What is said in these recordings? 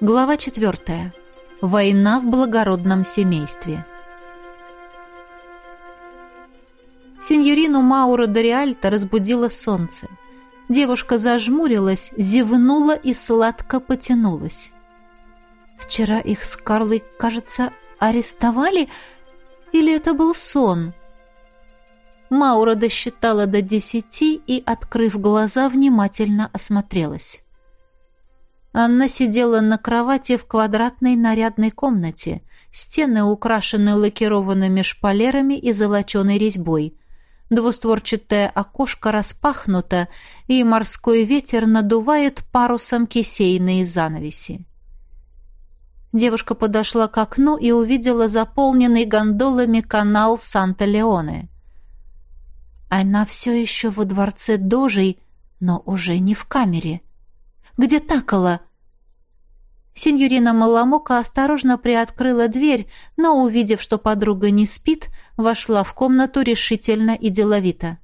Глава четвертая. Война в благородном семействе. Сеньорину Мауро де Риальто разбудило солнце. Девушка зажмурилась, зевнула и сладко потянулась. Вчера их с Карлой, кажется, арестовали? Или это был сон? Маура досчитала до десяти и, открыв глаза, внимательно осмотрелась. Анна сидела на кровати в квадратной нарядной комнате. Стены украшены лакированными шпалерами и золоченой резьбой. Двустворчатое окошко распахнуто, и морской ветер надувает парусом кисейные занавеси. Девушка подошла к окну и увидела заполненный гондолами канал Санта-Леоне. Она все еще во дворце Дожей, но уже не в камере. Где Такала? Синьорина Маламока осторожно приоткрыла дверь, но, увидев, что подруга не спит, вошла в комнату решительно и деловито.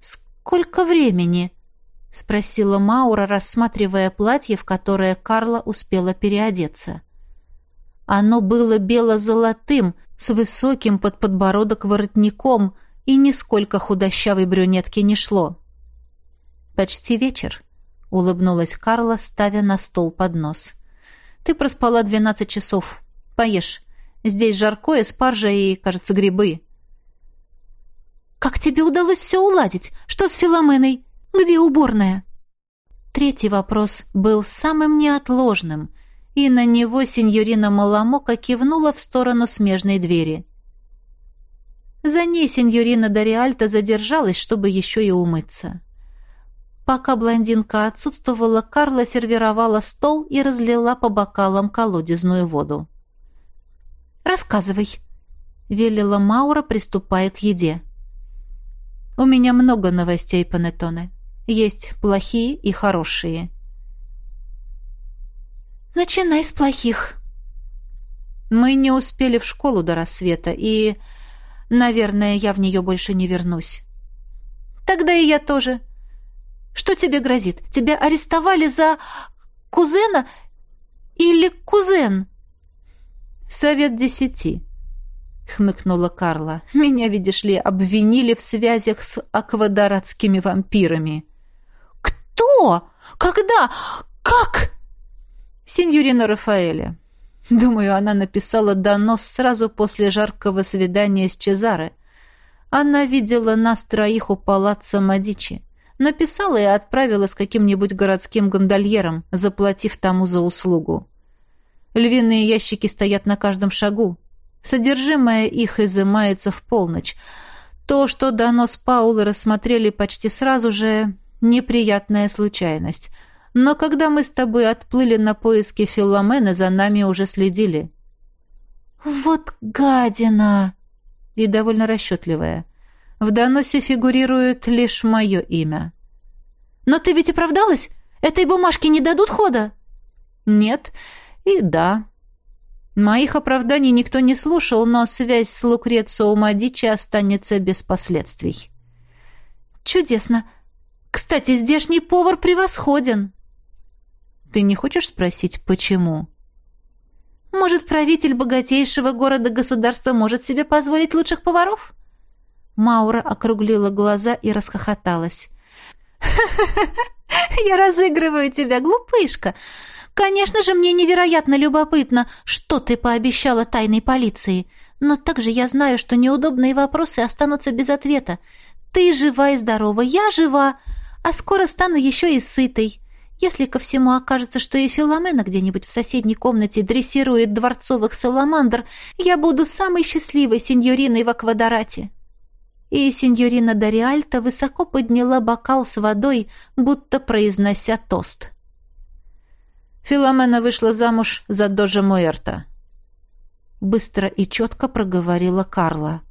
«Сколько времени?» — спросила Маура, рассматривая платье, в которое Карла успела переодеться. Оно было бело-золотым, с высоким под подбородок воротником, и нисколько худощавой брюнетке не шло. «Почти вечер», — улыбнулась Карла, ставя на стол поднос. «Ты проспала двенадцать часов. Поешь. Здесь жаркое, спаржа и, кажется, грибы». «Как тебе удалось все уладить? Что с Филоменой? Где уборная?» Третий вопрос был самым неотложным, и на него сеньорина Маламока кивнула в сторону смежной двери. За ней сеньорина Дориальта задержалась, чтобы еще и умыться. Пока блондинка отсутствовала, Карла сервировала стол и разлила по бокалам колодезную воду. «Рассказывай», — велела Маура, приступая к еде. «У меня много новостей, Панеттоне. Есть плохие и хорошие». «Начинай с плохих». «Мы не успели в школу до рассвета, и, наверное, я в нее больше не вернусь». «Тогда и я тоже», что тебе грозит? Тебя арестовали за кузена или кузен?» «Совет десяти», — хмыкнула Карла. «Меня, видишь ли, обвинили в связях с аквадоратскими вампирами». «Кто? Когда? Как?» «Синьорина Рафаэля. Думаю, она написала донос сразу после жаркого свидания с Чезаре. Она видела нас троих у палаца Мадичи. Написала и отправила с каким-нибудь городским гондольером, заплатив тому за услугу. Львиные ящики стоят на каждом шагу. Содержимое их изымается в полночь. То, что донос Паулы рассмотрели почти сразу же, неприятная случайность. Но когда мы с тобой отплыли на поиски Филомена, за нами уже следили. «Вот гадина!» И довольно расчетливая. В доносе фигурирует лишь мое имя. «Но ты ведь оправдалась? Этой бумажке не дадут хода?» «Нет и да». Моих оправданий никто не слушал, но связь с Лукрецио Мадичи останется без последствий. «Чудесно. Кстати, здешний повар превосходен». «Ты не хочешь спросить, почему?» «Может, правитель богатейшего города-государства может себе позволить лучших поваров?» Маура округлила глаза и расхохоталась. Я разыгрываю тебя, глупышка. Конечно же, мне невероятно любопытно, что ты пообещала тайной полиции. Но также я знаю, что неудобные вопросы останутся без ответа. Ты жива и здорова, я жива, а скоро стану еще и сытой. Если ко всему окажется, что и Филомена где-нибудь в соседней комнате дрессирует дворцовых саламандр, я буду самой счастливой сеньориной в Аквадорате и сеньорина Дориальта высоко подняла бокал с водой, будто произнося тост. Филомена вышла замуж за Дожа Муэрта. Быстро и четко проговорила Карла.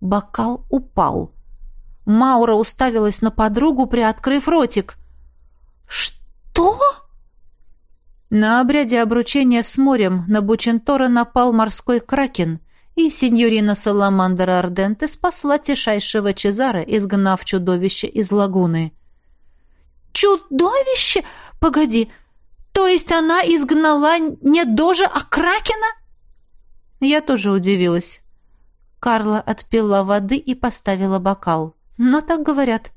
Бокал упал. Маура уставилась на подругу, приоткрыв ротик. «Что?» На обряде обручения с морем на Бучентора напал морской кракен — и сеньорина Саламандра Арденте спасла тишайшего Чезаре, изгнав чудовище из лагуны. «Чудовище? Погоди, То есть она изгнала не Дожа, а Кракена? Я тоже удивилась. Карла отпила воды и поставила бокал. Но так говорят.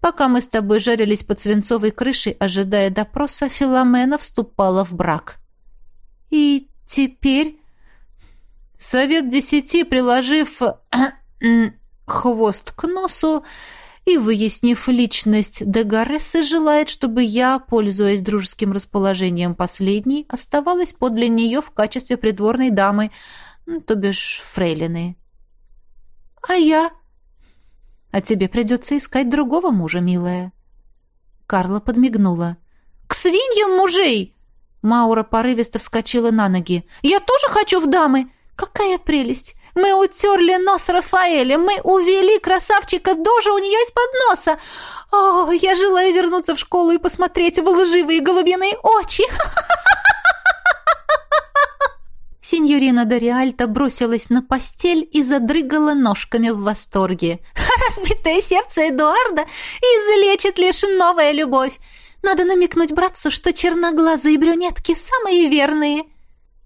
Пока мы с тобой жарились под свинцовой крышей, ожидая допроса, Филомена вступала в брак. И теперь... Совет десяти, приложив хвост к носу и выяснив личность Дегарессы, желает, чтобы я, пользуясь дружеским расположением последней, оставалась подле нее в качестве придворной дамы, то бишь фрейлины. А я... А тебе придется искать другого мужа, милая. Карла подмигнула. К свиньям мужей! Маура порывисто вскочила на ноги. Я тоже хочу в дамы! Какая прелесть! Мы утерли нос Рафаэля, мы увели красавчика Дожа у нее из-под носа. О, я желаю вернуться в школу и посмотреть в лживые голубиные очи. Синьорина Дориальта бросилась на постель и задрыгала ножками в восторге. «Разбитое сердце Эдуарда излечит лишь новая любовь. Надо намекнуть братцу, что черноглазые брюнетки самые верные».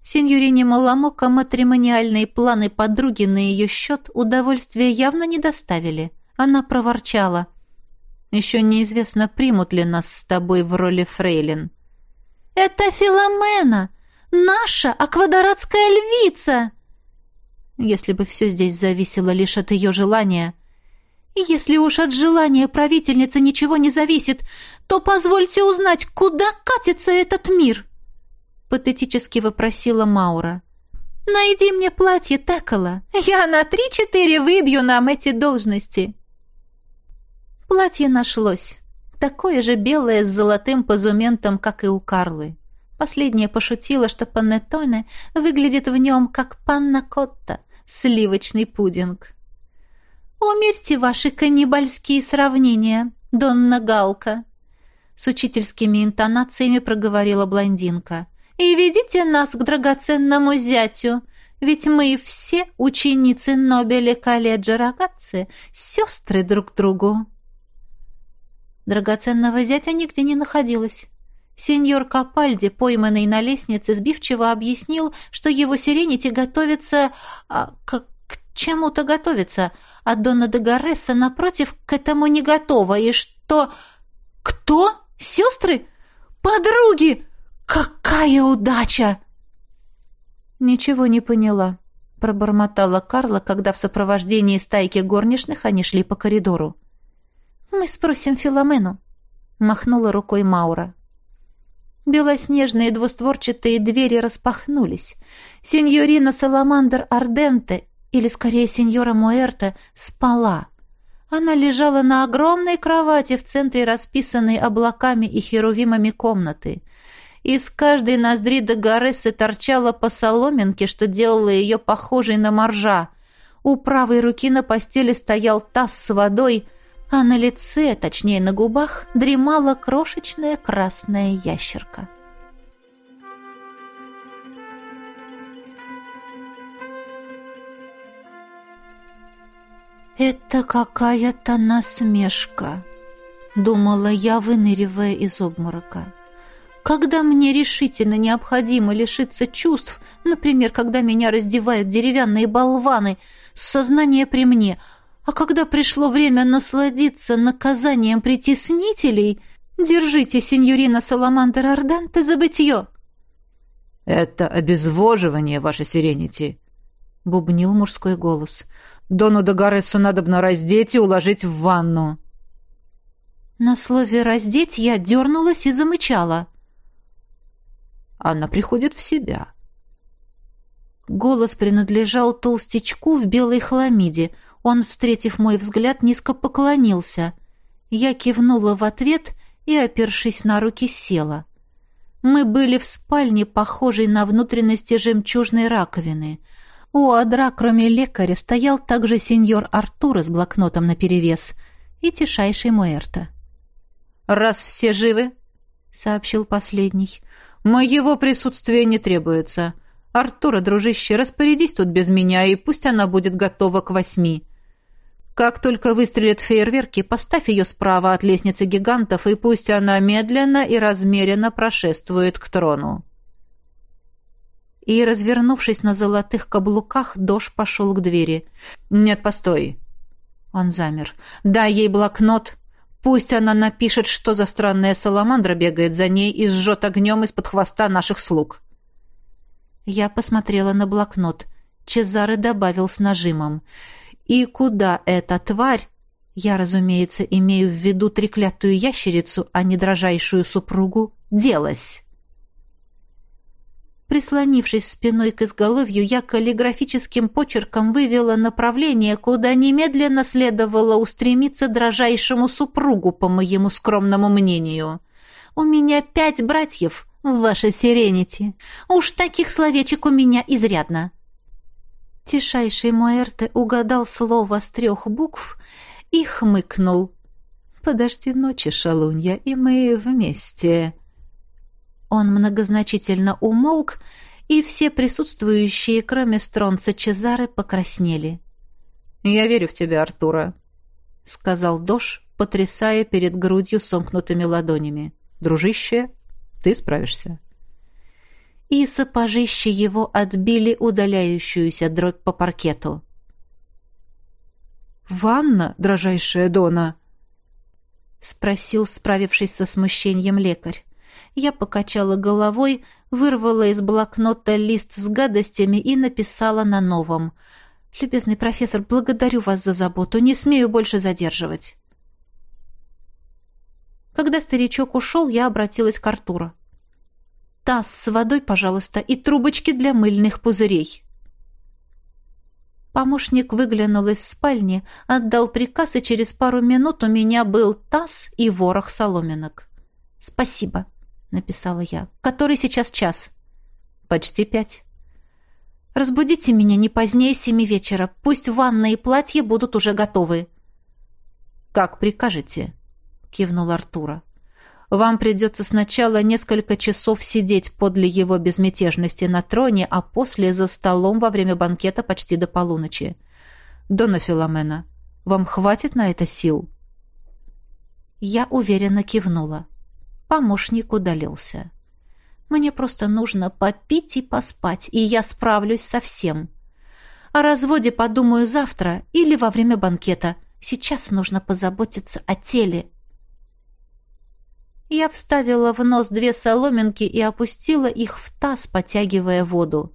Синьорине Маламока матримониальные планы подруги на ее счет удовольствия явно не доставили. Она проворчала. «Еще неизвестно, примут ли нас с тобой в роли фрейлин». «Это Филомена!» Наша аквадоратская львица!» Если бы все здесь зависело лишь от ее желания. Если уж от желания правительницы ничего не зависит, то позвольте узнать, куда катится этот мир!» Патетически вопросила Маура. «Найди мне платье Текола. Я на три-четыре выбью нам эти должности». Платье нашлось. Такое же белое с золотым позументом, как и у Карлы. Последняя пошутила, что панеттоне выглядит в нем как панна-котта, сливочный пудинг. «Умерьте ваши каннибальские сравнения, Донна Галка!» С учительскими интонациями проговорила блондинка. «И ведите нас к драгоценному зятю, ведь мы все ученицы Нобеля колледжа Рогатцы, сестры друг другу». Драгоценного зятя нигде не находилось. Сеньор Капальди, пойманный на лестнице, сбивчиво объяснил, что его сиренити готовится... А, к, к чему-то готовится, а Донна де Гаресса, напротив, к этому не готова, и что... Кто? Сестры? Подруги? Какая удача! Ничего не поняла, пробормотала Карла, когда в сопровождении стайки горничных они шли по коридору. «Мы спросим Филомену», — махнула рукой Маура. Белоснежные двустворчатые двери распахнулись. Сеньорина Саламандр Арденте, или скорее сеньора Муэрта, спала. Она лежала на огромной кровати в центре расписанной облаками и херувимами комнаты. Из каждой ноздри до Гарессы торчала по соломинке, что делало ее похожей на моржа. У правой руки на постели стоял таз с водой — а на лице, точнее на губах, дремала крошечная красная ящерка. «Это какая-то насмешка», — думала я, выныривая из обморока. «Когда мне решительно необходимо лишиться чувств, например, когда меня раздевают деревянные болваны, сознание при мне — а когда пришло время насладиться наказанием притеснителей, держите сеньорина Саламандр Арденте за бытие. «Это обезвоживание, ваше сиренити», — бубнил мужской голос. «Дону Дагаресу надобно раздеть и уложить в ванну». На слове «раздеть» я дернулась и замычала. Она приходит в себя. Голос принадлежал толстячку в белой хламиде — он, встретив мой взгляд, низко поклонился. Я кивнула в ответ и, опершись на руки, села. Мы были в спальне, похожей на внутренности жемчужной раковины. У адра, кроме лекаря, стоял также сеньор Артура с блокнотом наперевес и тишайший Муэрта. «Раз все живы», — сообщил последний, — «моего присутствия не требуется. Артура, дружище, распорядись тут без меня, и пусть она будет готова к восьми». Как только выстрелят фейерверки, поставь ее справа от лестницы гигантов, и пусть она медленно и размеренно прошествует к трону. И, развернувшись на золотых каблуках, Дош пошел к двери. «Нет, постой!» Он замер. «Дай ей блокнот. Пусть она напишет, что за странная саламандра бегает за ней и сжет огнем из-под хвоста наших слуг». Я посмотрела на блокнот. Чезаре добавил с нажимом. И куда эта тварь, я, разумеется, имею в виду треклятую ящерицу, а не дрожайшую супругу, делась? Прислонившись спиной к изголовью, я каллиграфическим почерком вывела направление, куда немедленно следовало устремиться дрожайшему супругу, по моему скромному мнению. «У меня пять братьев, ваша сиренити. Уж таких словечек у меня изрядно». Тишайший Муэрте угадал слово с трех букв и хмыкнул. «Подожди ночи, шалунья, и мы вместе». Он многозначительно умолк, и все присутствующие, кроме Стронца Чезары, покраснели. «Я верю в тебя, Артура», — сказал Дош, потрясая перед грудью сомкнутыми ладонями. «Дружище, ты справишься» и сапожища его отбили удаляющуюся дробь по паркету. «Ванна, дрожайшая Дона?» — спросил, справившись со смущением лекарь. Я покачала головой, вырвала из блокнота лист с гадостями и написала на новом. «Любезный профессор, благодарю вас за заботу, не смею больше задерживать». Когда старичок ушел, я обратилась к Артуру. Таз с водой, пожалуйста, и трубочки для мыльных пузырей. Помощник выглянул из спальни, отдал приказ, и через пару минут у меня был таз и ворох соломинок. «Спасибо», — написала я. «Который сейчас час?» «Почти пять». «Разбудите меня не позднее семи вечера. Пусть ванна и платье будут уже готовы». «Как прикажете», — кивнул Артура. Вам придется сначала несколько часов сидеть подле его безмятежности на троне, а после за столом во время банкета почти до полуночи. Дона Филомена, вам хватит на это сил?» Я уверенно кивнула. Помощник удалился. «Мне просто нужно попить и поспать, и я справлюсь со всем. О разводе подумаю завтра или во время банкета. Сейчас нужно позаботиться о теле, я вставила в нос две соломинки и опустила их в таз, потягивая воду.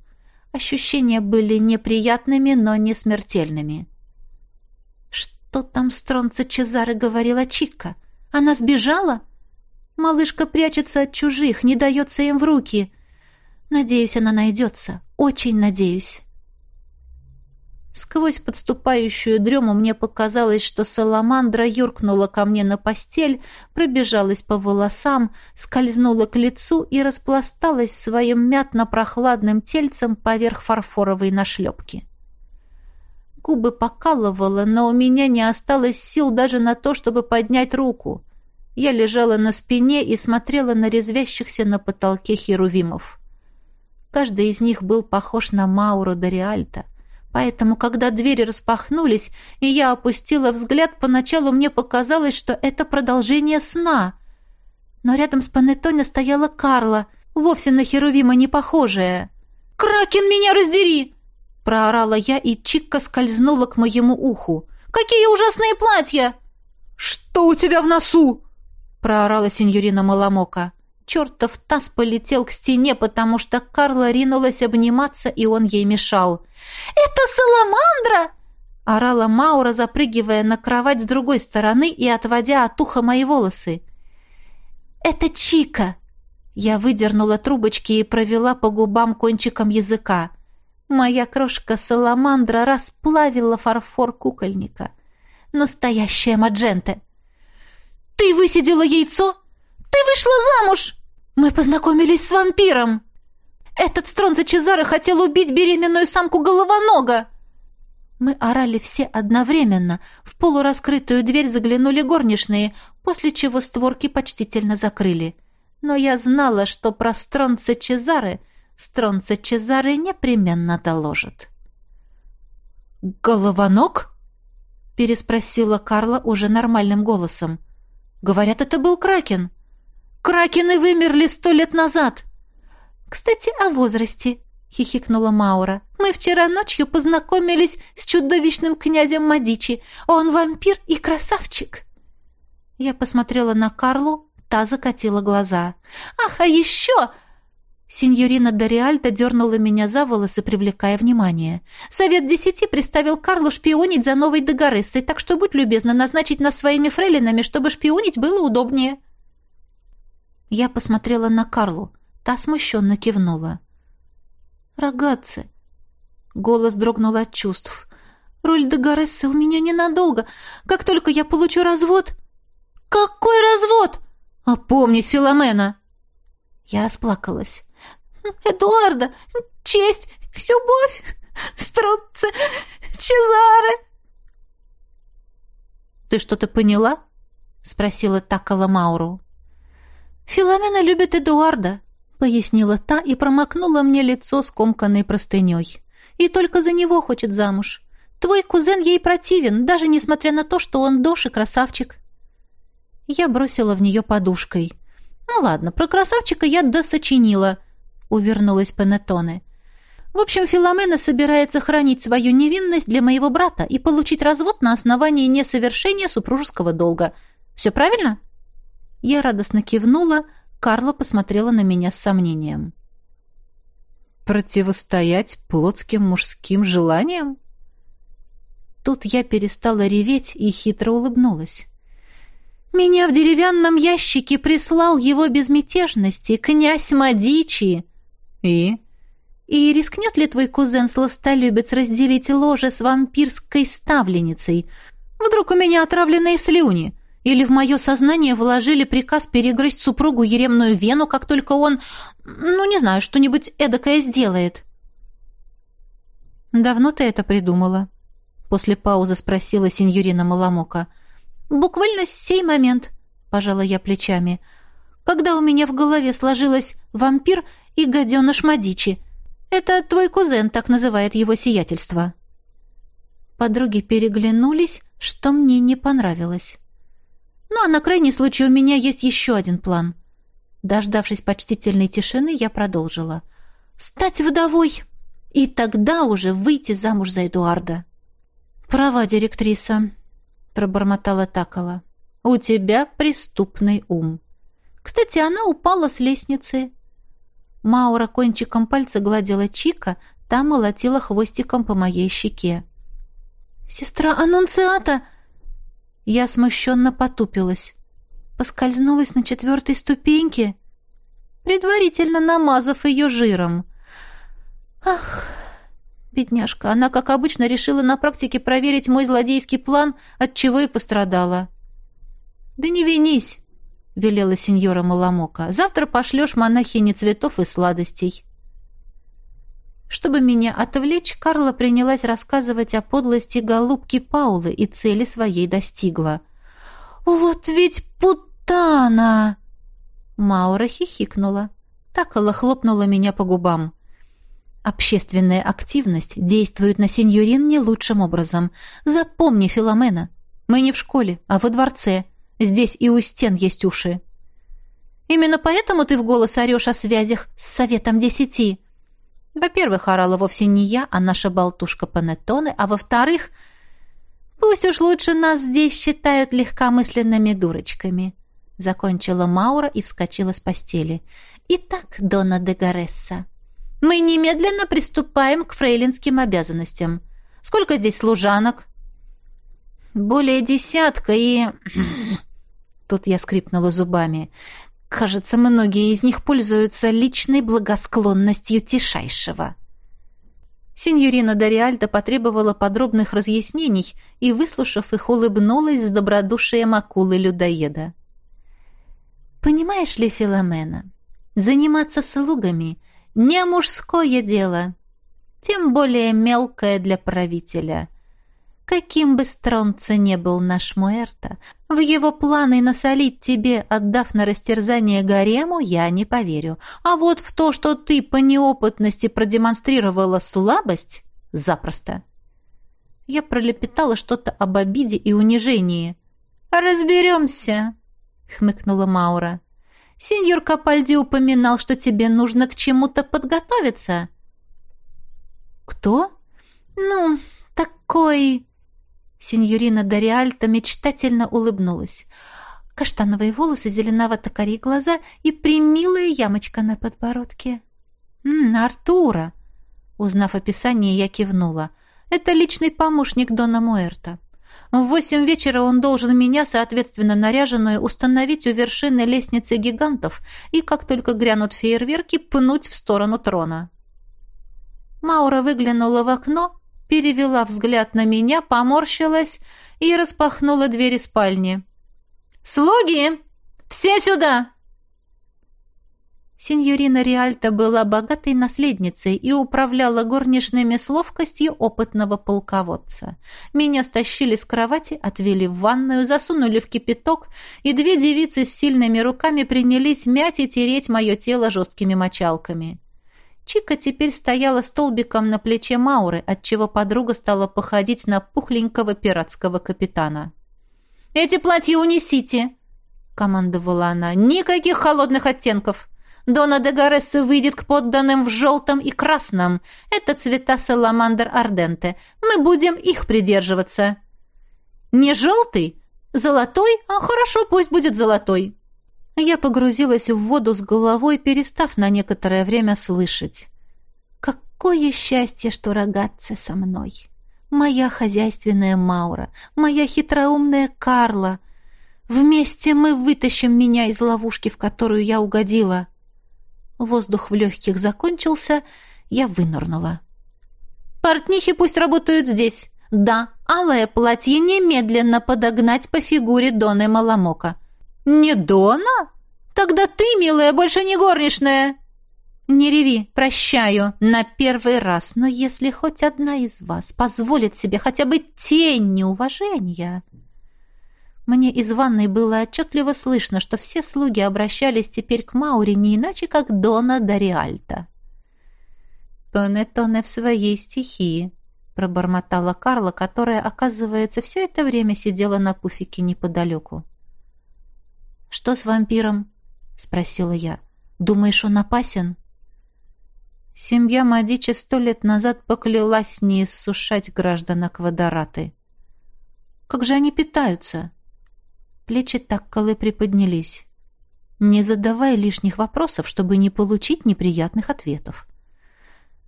Ощущения были неприятными, но не смертельными. «Что там Стронца Чезаре говорила Чикка? Она сбежала?» «Малышка прячется от чужих, не дается им в руки. Надеюсь, она найдется. Очень надеюсь». Сквозь подступающую дрему мне показалось, что саламандра юркнула ко мне на постель, пробежалась по волосам, скользнула к лицу и распласталась своим мятно-прохладным тельцем поверх фарфоровой нашлепки. Губы покалывало, но у меня не осталось сил даже на то, чтобы поднять руку. Я лежала на спине и смотрела на резвящихся на потолке херувимов. Каждый из них был похож на Мауру Дориальта. Поэтому, когда двери распахнулись, и я опустила взгляд, поначалу мне показалось, что это продолжение сна. Но рядом с Панеттоне стояла Карла, вовсе на Херувима не похожая. «Кракен, меня раздери!» Проорала я, и Чикка скользнула к моему уху. «Какие ужасные платья!» «Что у тебя в носу?» Проорала сеньорина Маламока. Чертов таз полетел к стене, потому что Карла ринулась обниматься, и он ей мешал. «Это саламандра!» — орала Маура, запрыгивая на кровать с другой стороны и отводя от уха мои волосы. «Это Чика!» Я выдернула трубочки и провела по губам кончиком языка. Моя крошка-саламандра расплавила фарфор кукольника. Настоящая мадженте. «Ты высидела яйцо?» Ты вышла замуж! Мы познакомились с вампиром! Этот Стронза Чезаро хотел убить беременную самку головонога!» Мы орали все одновременно. В полураскрытую дверь заглянули горничные, после чего створки почтительно закрыли. Но я знала, что про Стронца Чезаре Стронца Чезаре непременно доложит. «Головоног?» — переспросила Карла уже нормальным голосом. «Говорят, это был Кракен». «Кракены вымерли сто лет назад!» «Кстати, о возрасте», — хихикнула Маура. «Мы вчера ночью познакомились с чудовищным князем Мадичи. Он вампир и красавчик». Я посмотрела на Карлу, та закатила глаза. «Ах, а еще!» Синьорина Дориальда дернула меня за волосы, привлекая внимание. «Совет десяти приставил Карлу шпионить за новой Дагорессой, так что будь любезна назначить нас своими фрейлинами, чтобы шпионить было удобнее». Я посмотрела на Карлу. Та смущенно кивнула. «Рогатцы!» Голос дрогнул от чувств. «Роль Дагорессы у меня ненадолго. Как только я получу развод...» «Какой развод?» «Опомнись, Филомена!» Я расплакалась. Эдуарда, честь, любовь, Струцци, Чезаре. Ты что-то поняла? спросила Такала Мауру. Филомена любит Эдуарда, пояснила та и промокнула мне лицо скомканной простыней. И только за него хочет замуж. Твой кузен ей противен, даже несмотря на то, что он доши красавчик. Я бросила в нее подушкой. Ну ладно, про красавчика я досочинила — увернулась Пенетоне. В общем, Филомена собирается хранить свою невинность для моего брата и получить развод на основании несовершения супружеского долга. Все правильно? Я радостно кивнула, Карла посмотрела на меня с сомнением. Противостоять плотским мужским желаниям? Тут я перестала реветь и хитро улыбнулась. Меня в деревянном ящике прислал его безмятежности князь Мадичи. «И?» «И рискнет ли твой кузен-сластолюбец разделить ложе с вампирской ставленницей? Вдруг у меня отравленные слюни? Или в мое сознание вложили приказ перегрызть супругу еремную вену, как только он, ну, не знаю, что-нибудь эдакое сделает?» «Давно ты это придумала?» После паузы спросила сеньорина Маламока. «Буквально сей момент», — пожала я плечами. «Когда у меня в голове сложилось «вампир», и гаденыш Мадичи. Это твой кузен так называет его сиятельство». Подруги переглянулись, что мне не понравилось. «Ну, а на крайний случай у меня есть еще один план». Дождавшись почтительной тишины, я продолжила. «Стать вдовой и тогда уже выйти замуж за Эдуарда». «Права, директриса», — пробормотала Такала. «У тебя преступный ум». Кстати, она упала с лестницы. Маура кончиком пальца гладила Чика, та молотила хвостиком по моей щеке. «Сестра Аннунциата!» Я смущенно потупилась. Поскользнулась на четвертой ступеньке, предварительно намазав ее жиром. «Ах!» Бедняжка, она, как обычно, решила на практике проверить мой злодейский план, от чего и пострадала. «Да не винись!» — велела сеньора Маламока. «Завтра пошлешь монахине цветов и сладостей». Чтобы меня отвлечь, Карла принялась рассказывать о подлости голубки Паулы и цели своей достигла. «Вот ведь путана!» Маура хихикнула. Такала хлопнула меня по губам. «Общественная активность действует на сеньорин не лучшим образом. Запомни, Филомена, мы не в школе, а во дворце. Здесь и у стен есть уши. Именно поэтому ты в голос орешь о связях с Советом Десяти. Во-первых, орала вовсе не я, а наша болтушка Панеттоне, а во-вторых, пусть уж лучше нас здесь считают легкомысленными дурочками. Закончила Маура и вскочила с постели. Итак, Дона де Гаресса, мы немедленно приступаем к фрейлинским обязанностям. Сколько здесь служанок? Более десятка и... Тут я скрипнула зубами. Кажется, многие из них пользуются личной благосклонностью Тишайшего. Синьорина Дориальда потребовала подробных разъяснений и, выслушав их, улыбнулась с добродушием акулы-людоеда. «Понимаешь ли, Филомена, заниматься слугами — не мужское дело, тем более мелкое для правителя. Каким бы стронце не был наш Муэрта, в его планы насолить тебе, отдав на растерзание гарему, я не поверю. А вот в то, что ты по неопытности продемонстрировала слабость, запросто. Я пролепетала что-то об обиде и унижении. «Разберемся», — хмыкнула Маура. «Сеньор Капальди упоминал, что тебе нужно к чему-то подготовиться». «Кто?» «Ну, такой...» Сеньорина Дориальта мечтательно улыбнулась. Каштановые волосы, зеленовато-карие глаза и примилая ямочка на подбородке. «М, Артура!» Узнав описание, я кивнула. «Это личный помощник Дона Муэрта. В восемь вечера он должен меня, соответственно наряженную, установить у вершины лестницы гигантов и, как только грянут фейерверки, пнуть в сторону трона». Маура выглянула в окно, перевела взгляд на меня, поморщилась и распахнула двери спальни. «Слуги! Все сюда!» Синьорина Риальта была богатой наследницей и управляла горничными с ловкостью опытного полководца. Меня стащили с кровати, отвели в ванную, засунули в кипяток, и две девицы с сильными руками принялись мять и тереть мое тело жесткими мочалками. Чика теперь стояла столбиком на плече Мауры, отчего подруга стала походить на пухленького пиратского капитана. «Эти платья унесите!» — командовала она. «Никаких холодных оттенков!» Дона де Гаресса выйдет к подданным в желтом и красном. Это цвета саламандр арденте. Мы будем их придерживаться. Не желтый? Золотой? А хорошо, пусть будет золотой. Я погрузилась в воду с головой, перестав на некоторое время слышать. Какое счастье, что рогатцы со мной. Моя хозяйственная Маура, моя хитроумная Карла. Вместе мы вытащим меня из ловушки, в которую я угодила. Воздух в легких закончился, я вынырнула. «Портнихи пусть работают здесь. Да, алое платье немедленно подогнать по фигуре Доны Маламока». «Не Дона? Тогда ты, милая, больше не горничная!» «Не реви, прощаю, на первый раз, но если хоть одна из вас позволит себе хотя бы тень неуважения...» Мне из ванной было отчетливо слышно, что все слуги обращались теперь к Мауре не иначе, как Дона Дариальта. «Панеттоне в своей стихии», — пробормотала Карла, которая, оказывается, все это время сидела на пуфике неподалеку. «Что с вампиром?» — спросила я. «Думаешь, он опасен?» Семья Мадича сто лет назад поклялась не иссушать граждан Аквадораты. «Как же они питаются?» Плечи Такколы приподнялись. «Не задавай лишних вопросов, чтобы не получить неприятных ответов.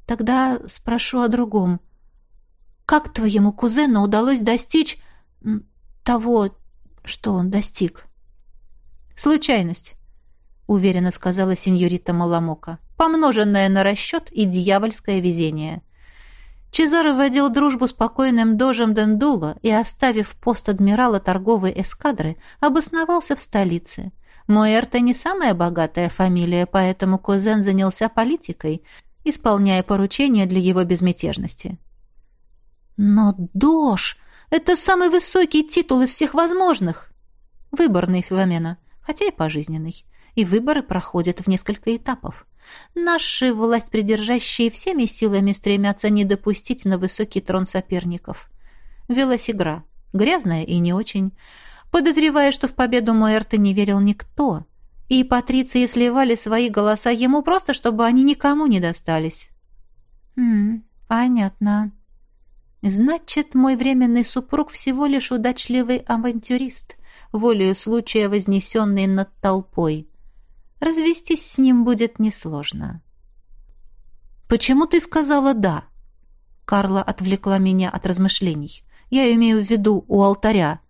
Тогда спрошу о другом. Как твоему кузену удалось достичь того, что он достиг?» «Случайность», — уверенно сказала сеньорита Маламока, «помноженное на расчет и дьявольское везение». Чезаро вводил дружбу с покойным дожем Дендула и, оставив пост адмирала торговой эскадры, обосновался в столице. Муэрта не самая богатая фамилия, поэтому кузен занялся политикой, исполняя поручения для его безмятежности. «Но дож — это самый высокий титул из всех возможных!» «Выборный, Филомена, хотя и пожизненный. И выборы проходят в несколько этапов. Наши власть придержащие всеми силами стремятся не допустить на высокий трон соперников. Велась игра. Грязная и не очень. Подозревая, что в победу Муэрта не верил никто. И патриции сливали свои голоса ему просто, чтобы они никому не достались. «Хм, понятно. Значит, мой временный супруг всего лишь удачливый авантюрист, волею случая вознесенный над толпой». Развестись с ним будет несложно. «Почему ты сказала «да»?» Карла отвлекла меня от размышлений. «Я имею в виду у алтаря».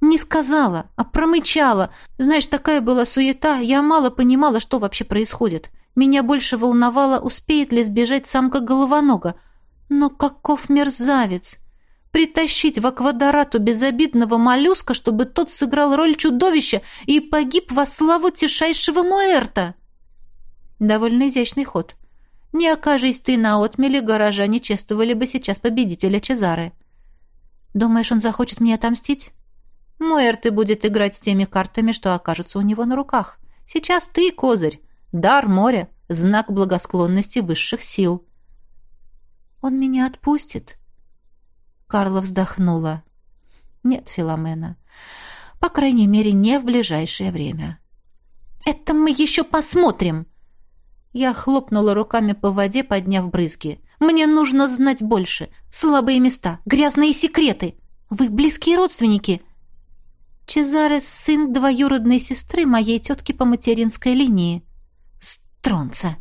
«Не сказала, а промычала. Знаешь, такая была суета, я мало понимала, что вообще происходит. Меня больше волновало, успеет ли сбежать самка головонога. Но каков мерзавец! притащить в аквадорату безобидного моллюска, чтобы тот сыграл роль чудовища и погиб во славу тишайшего Муэрта. Довольно изящный ход. Не окажись ты на отмеле, горожане чествовали бы сейчас победителя Чезары. Думаешь, он захочет мне отомстить? Муэрты будет играть с теми картами, что окажутся у него на руках. Сейчас ты, козырь, дар моря, знак благосклонности высших сил. Он меня отпустит, Карла вздохнула. «Нет, Филомена. По крайней мере, не в ближайшее время». «Это мы еще посмотрим!» Я хлопнула руками по воде, подняв брызги. «Мне нужно знать больше. Слабые места, грязные секреты. Вы близкие родственники». Чезаре — сын двоюродной сестры моей тетки по материнской линии. Стронца.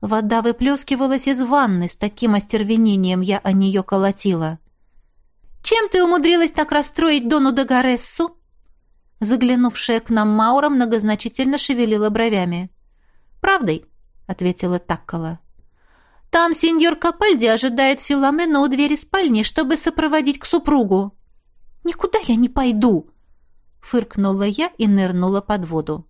Вода выплескивалась из ванны, с таким остервенением я о нее колотила. «Чем ты умудрилась так расстроить Дону Дагарессу?» Заглянувшая к нам Маура многозначительно шевелила бровями. «Правдой», — ответила Таккола. «Там сеньор Капальди ожидает Филомена у двери спальни, чтобы сопроводить к супругу». «Никуда я не пойду!» — фыркнула я и нырнула под воду.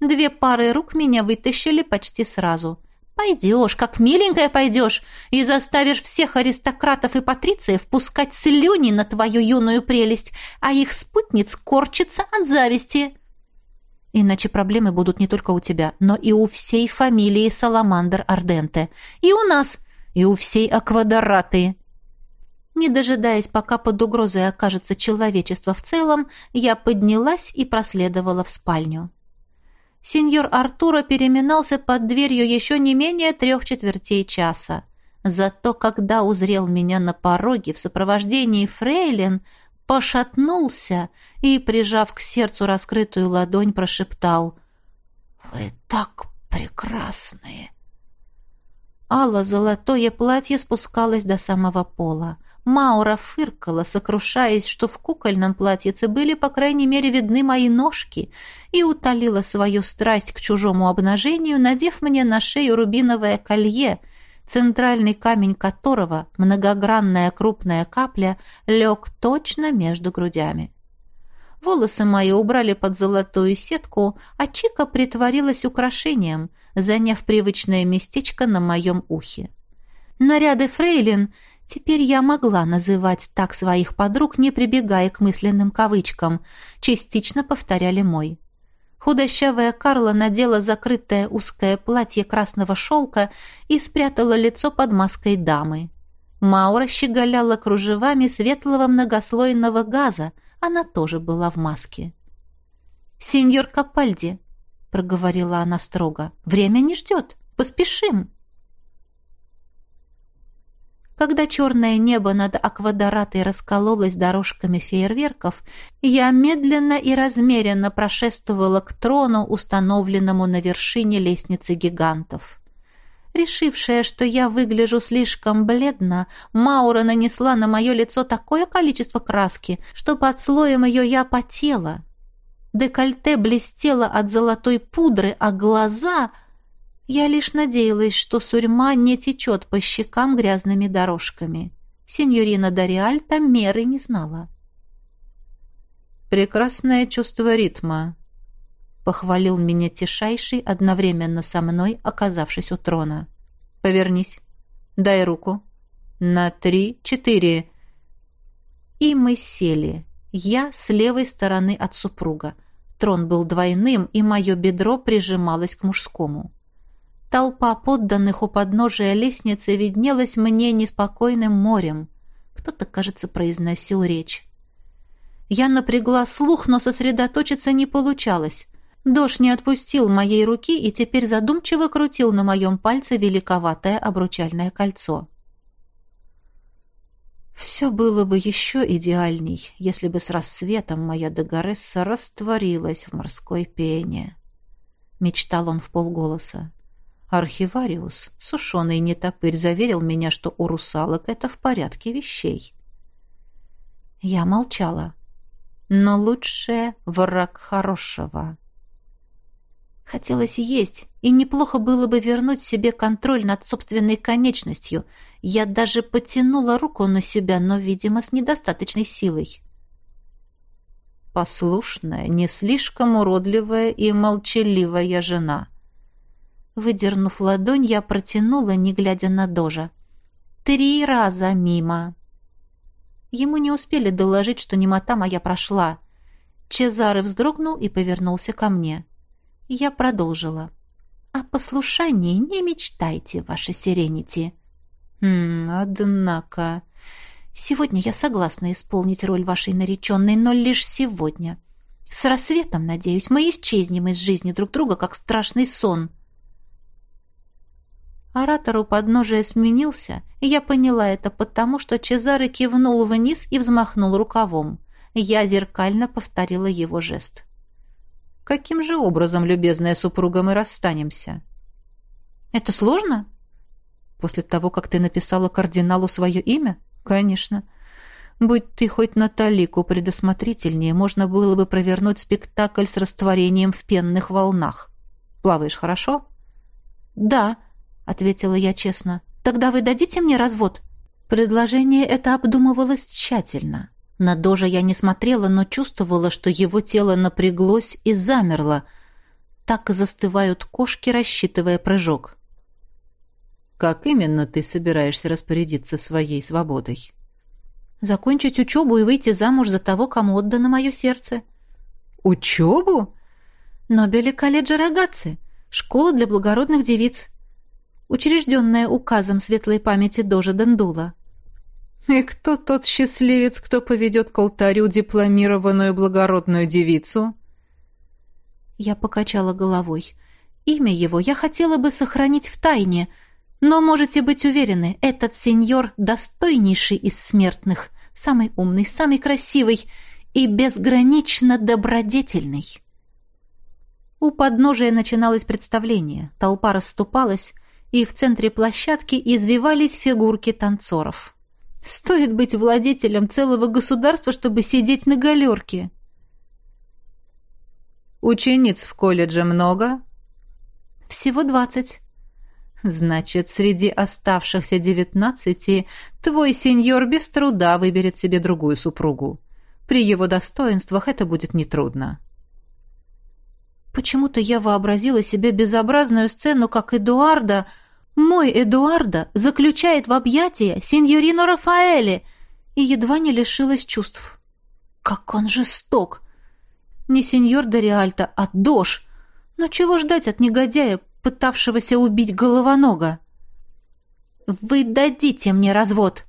Две пары рук меня вытащили почти сразу — Пойдешь, как миленькая пойдешь, и заставишь всех аристократов и патрициев пускать слюни на твою юную прелесть, а их спутниц корчится от зависти. Иначе проблемы будут не только у тебя, но и у всей фамилии Саламандр Арденте. И у нас, и у всей Аквадораты. Не дожидаясь, пока под угрозой окажется человечество в целом, я поднялась и проследовала в спальню сеньор Артура переминался под дверью еще не менее трех четвертей часа. Зато когда узрел меня на пороге в сопровождении фрейлин, пошатнулся и, прижав к сердцу раскрытую ладонь, прошептал «Вы так прекрасны!» Алло-золотое платье спускалось до самого пола. Маура фыркала, сокрушаясь, что в кукольном платьице были, по крайней мере, видны мои ножки, и утолила свою страсть к чужому обнажению, надев мне на шею рубиновое колье, центральный камень которого, многогранная крупная капля, лег точно между грудями. Волосы мои убрали под золотую сетку, а Чика притворилась украшением, заняв привычное местечко на моем ухе. Наряды фрейлин Теперь я могла называть так своих подруг, не прибегая к мысленным кавычкам. Частично повторяли мой. Худощавая Карла надела закрытое узкое платье красного шелка и спрятала лицо под маской дамы. Маура щеголяла кружевами светлого многослойного газа. Она тоже была в маске. «Сеньор Капальди», — проговорила она строго, — «время не ждет. Поспешим». Когда черное небо над аквадоратой раскололось дорожками фейерверков, я медленно и размеренно прошествовала к трону, установленному на вершине лестницы гигантов. Решившая, что я выгляжу слишком бледно, Маура нанесла на мое лицо такое количество краски, что под слоем ее я потела. Декольте блестело от золотой пудры, а глаза — я лишь надеялась, что сурьма не течет по щекам грязными дорожками. Сеньорина Дориальта меры не знала. «Прекрасное чувство ритма», — похвалил меня тишайший одновременно со мной, оказавшись у трона. «Повернись. Дай руку. На три, четыре». И мы сели. Я с левой стороны от супруга. Трон был двойным, и мое бедро прижималось к мужскому. Толпа подданных у подножия лестницы виднелась мне неспокойным морем. Кто-то, кажется, произносил речь. Я напрягла слух, но сосредоточиться не получалось. Дождь не отпустил моей руки и теперь задумчиво крутил на моем пальце великоватое обручальное кольцо. Все было бы еще идеальней, если бы с рассветом моя Дагоресса растворилась в морской пене. Мечтал он в полголоса. Архивариус, сушеный нетопырь, заверил меня, что у русалок это в порядке вещей. Я молчала. Но лучшее — враг хорошего. Хотелось есть, и неплохо было бы вернуть себе контроль над собственной конечностью. Я даже потянула руку на себя, но, видимо, с недостаточной силой. Послушная, не слишком уродливая и молчаливая жена — Выдернув ладонь, я протянула, не глядя на Дожа. «Три раза мимо!» Ему не успели доложить, что немота моя прошла. Чезаре вздрогнул и повернулся ко мне. Я продолжила. «О послушании не мечтайте, ваша сиренити». «Хм, однако...» Сегодня я согласна исполнить роль вашей нареченной, но лишь сегодня. С рассветом, надеюсь, мы исчезнем из жизни друг друга, как страшный сон». Оратор у подножия сменился, и я поняла это потому, что Чезаре кивнул вниз и взмахнул рукавом. Я зеркально повторила его жест. «Каким же образом, любезная супруга, мы расстанемся?» «Это сложно?» «После того, как ты написала кардиналу свое имя?» «Конечно. Будь ты хоть на талику предосмотрительнее, можно было бы провернуть спектакль с растворением в пенных волнах. Плаваешь хорошо?» «Да», — ответила я честно. «Тогда вы дадите мне развод?» Предложение это обдумывалось тщательно. На Дожа я не смотрела, но чувствовала, что его тело напряглось и замерло. Так застывают кошки, рассчитывая прыжок. «Как именно ты собираешься распорядиться своей свободой?» «Закончить учебу и выйти замуж за того, кому отдано мое сердце». «Учебу?» «Нобели колледжа Рогатцы. Школа для благородных девиц учрежденная указом светлой памяти Дожа Дендула. «И кто тот счастливец, кто поведет к алтарю дипломированную благородную девицу?» Я покачала головой. Имя его я хотела бы сохранить в тайне, но можете быть уверены, этот сеньор достойнейший из смертных, самый умный, самый красивый и безгранично добродетельный. У подножия начиналось представление. Толпа расступалась, и в центре площадки извивались фигурки танцоров. Стоит быть владетелем целого государства, чтобы сидеть на галерке. Учениц в колледже много? Всего двадцать. Значит, среди оставшихся девятнадцати твой сеньор без труда выберет себе другую супругу. При его достоинствах это будет нетрудно. Почему-то я вообразила себе безобразную сцену, как Эдуарда мой Эдуарда заключает в объятия сеньорину Рафаэле и едва не лишилась чувств. Как он жесток! Не сеньор Дориальто, а Дош. Но чего ждать от негодяя, пытавшегося убить головонога? «Вы дадите мне развод?»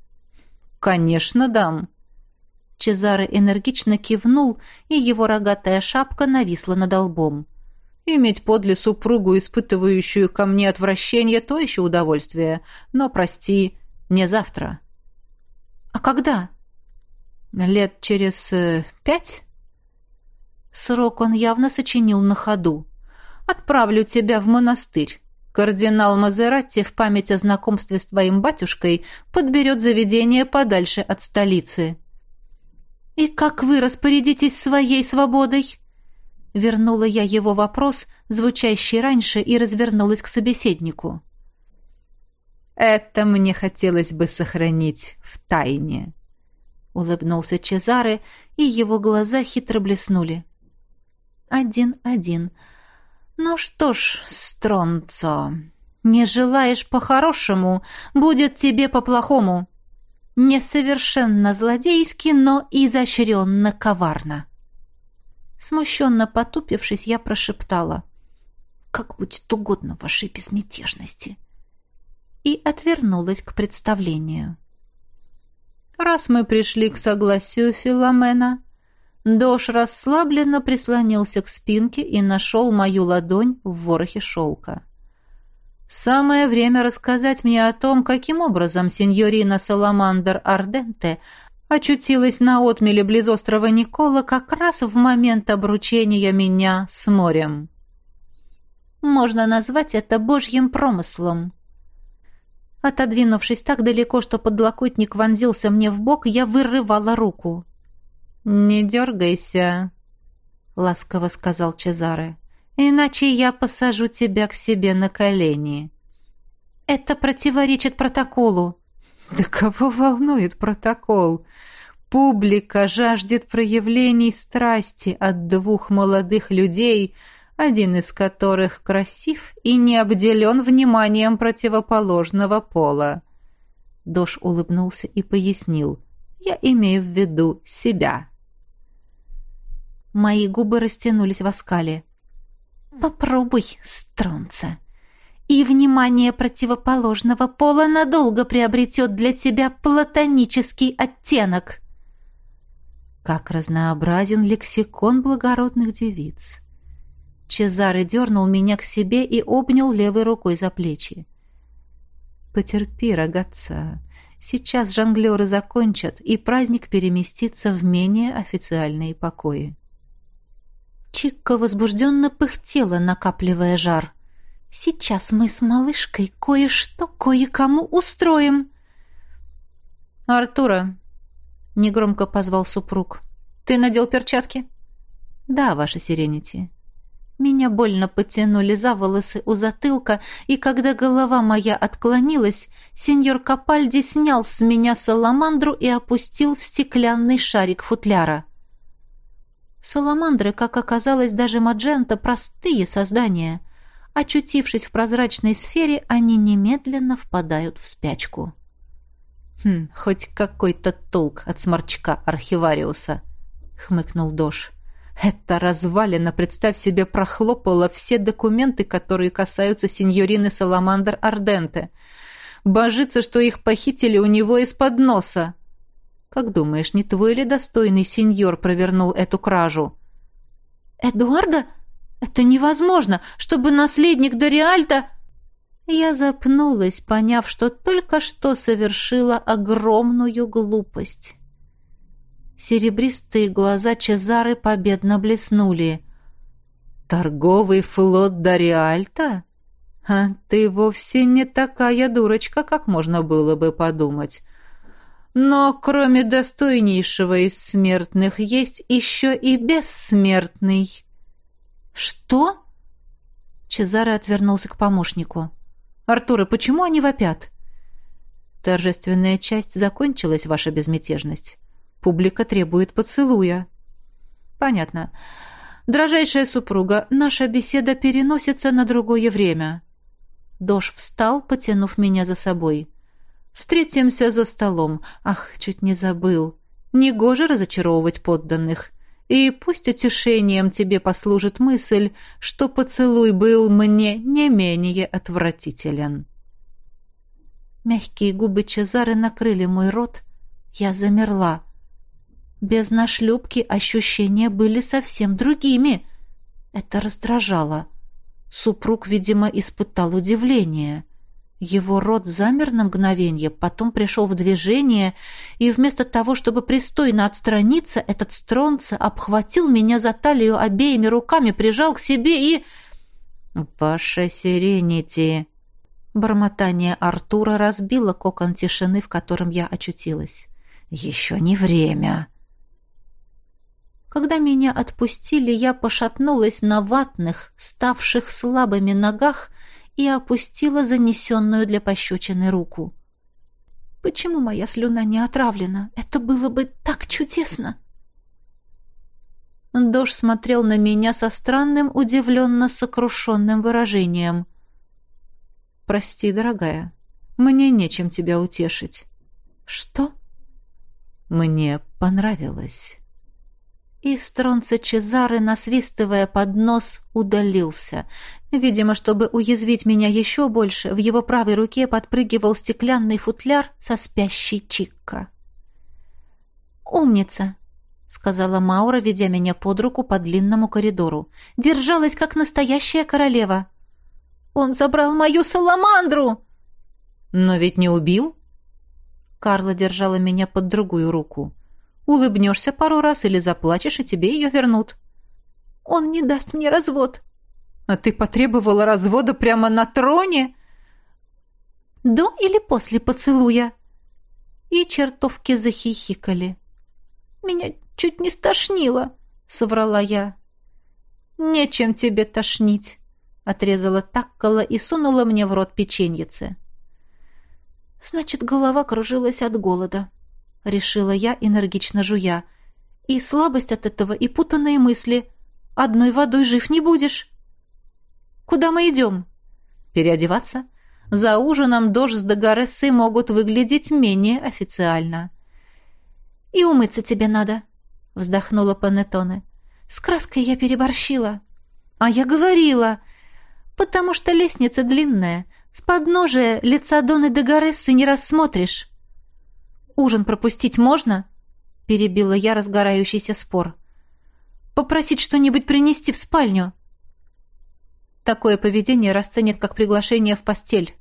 «Конечно, дам». Чезаре энергично кивнул, и его рогатая шапка нависла над лбом. Иметь подле супругу, испытывающую ко мне отвращение, то еще удовольствие. Но, прости, не завтра. А когда? Лет через э, пять? Срок он явно сочинил на ходу. Отправлю тебя в монастырь. Кардинал Мазератти в память о знакомстве с твоим батюшкой подберет заведение подальше от столицы. И как вы распорядитесь своей свободой? Вернула я его вопрос, звучащий раньше, и развернулась к собеседнику. «Это мне хотелось бы сохранить в тайне», — улыбнулся Чезаре, и его глаза хитро блеснули. «Один-один. Ну что ж, Стронцо, не желаешь по-хорошему, будет тебе по-плохому. Несовершенно злодейски, но изощренно коварно». Смущенно потупившись, я прошептала. «Как будет угодно вашей безмятежности!» И отвернулась к представлению. «Раз мы пришли к согласию Филомена...» Дош расслабленно прислонился к спинке и нашел мою ладонь в ворохе шелка. «Самое время рассказать мне о том, каким образом сеньорина Саламандр Арденте очутилась на отмеле близ острова Никола как раз в момент обручения меня с морем. Можно назвать это божьим промыслом. Отодвинувшись так далеко, что подлокотник вонзился мне в бок, я вырывала руку. «Не дергайся», — ласково сказал Чезаре, «иначе я посажу тебя к себе на колени». «Это противоречит протоколу», да кого волнует протокол? Публика жаждет проявлений страсти от двух молодых людей, один из которых красив и не обделен вниманием противоположного пола. Дош улыбнулся и пояснил. «Я имею в виду себя». Мои губы растянулись в оскале. «Попробуй, стронца. И внимание противоположного пола надолго приобретет для тебя платонический оттенок. Как разнообразен лексикон благородных девиц. Чезаре дернул меня к себе и обнял левой рукой за плечи. «Потерпи, рогатца. Сейчас жонглеры закончат, и праздник переместится в менее официальные покои». Чикка возбужденно пыхтела, накапливая жар. Сейчас мы с малышкой кое-что кое-кому устроим. Артура, негромко позвал супруг. Ты надел перчатки? Да, ваша сиренити. Меня больно потянули за волосы у затылка, и когда голова моя отклонилась, сеньор Капальди снял с меня саламандру и опустил в стеклянный шарик футляра. Саламандры, как оказалось, даже Маджента, простые создания — Очутившись в прозрачной сфере, они немедленно впадают в спячку. «Хм, хоть какой-то толк от сморчка архивариуса», — хмыкнул Дош. «Эта развалина, представь себе, прохлопала все документы, которые касаются сеньорины Саламандр Арденте. Божится, что их похитили у него из-под носа. Как думаешь, не твой ли достойный сеньор провернул эту кражу?» «Эдуарда?» Это невозможно, чтобы наследник Дориальта... Я запнулась, поняв, что только что совершила огромную глупость. Серебристые глаза Чезары победно блеснули. «Торговый флот Дориальта? А ты вовсе не такая дурочка, как можно было бы подумать. Но кроме достойнейшего из смертных есть еще и бессмертный». «Что?» Чезаре отвернулся к помощнику. «Артура, почему они вопят?» «Торжественная часть закончилась, ваша безмятежность. Публика требует поцелуя». «Понятно. Дорожайшая супруга, наша беседа переносится на другое время». Дош встал, потянув меня за собой. «Встретимся за столом. Ах, чуть не забыл. Негоже разочаровывать подданных. И пусть утешением тебе послужит мысль, что поцелуй был мне не менее отвратителен. Мягкие губы Чезары накрыли мой рот. Я замерла. Без нашлепки ощущения были совсем другими. Это раздражало. Супруг, видимо, испытал удивление. — его рот замер на мгновение, потом пришел в движение, и вместо того, чтобы пристойно отстраниться, этот стронца обхватил меня за талию обеими руками, прижал к себе и... «Ваша сиренити!» Бормотание Артура разбило кокон тишины, в котором я очутилась. «Еще не время!» Когда меня отпустили, я пошатнулась на ватных, ставших слабыми ногах, и опустила занесенную для пощечины руку. «Почему моя слюна не отравлена? Это было бы так чудесно!» Дош смотрел на меня со странным, удивленно сокрушенным выражением. «Прости, дорогая, мне нечем тебя утешить». «Что?» «Мне понравилось». И Стронце Чезары, насвистывая под нос, удалился. Видимо, чтобы уязвить меня еще больше, в его правой руке подпрыгивал стеклянный футляр со спящей Чикко. «Умница!» — сказала Маура, ведя меня под руку по длинному коридору. «Держалась, как настоящая королева!» «Он забрал мою саламандру!» «Но ведь не убил?» Карла держала меня под другую руку. Улыбнешься пару раз или заплачешь, и тебе ее вернут. Он не даст мне развод. А ты потребовала развода прямо на троне? До или после поцелуя? И чертовки захихикали. Меня чуть не стошнило, соврала я. Нечем тебе тошнить, отрезала Таккала и сунула мне в рот печеньице. Значит, голова кружилась от голода решила я, энергично жуя. И слабость от этого, и путанные мысли. Одной водой жив не будешь. Куда мы идем? Переодеваться? За ужином Дож с Дагаресой могут выглядеть менее официально. И умыться тебе надо, вздохнула Панеттоне. С краской я переборщила. А я говорила, «Потому что лестница длинная. С подножия лица Доны де Гарессы не рассмотришь». «Ужин пропустить можно?» — перебила я разгорающийся спор. «Попросить что-нибудь принести в спальню». Такое поведение расценят как приглашение в постель.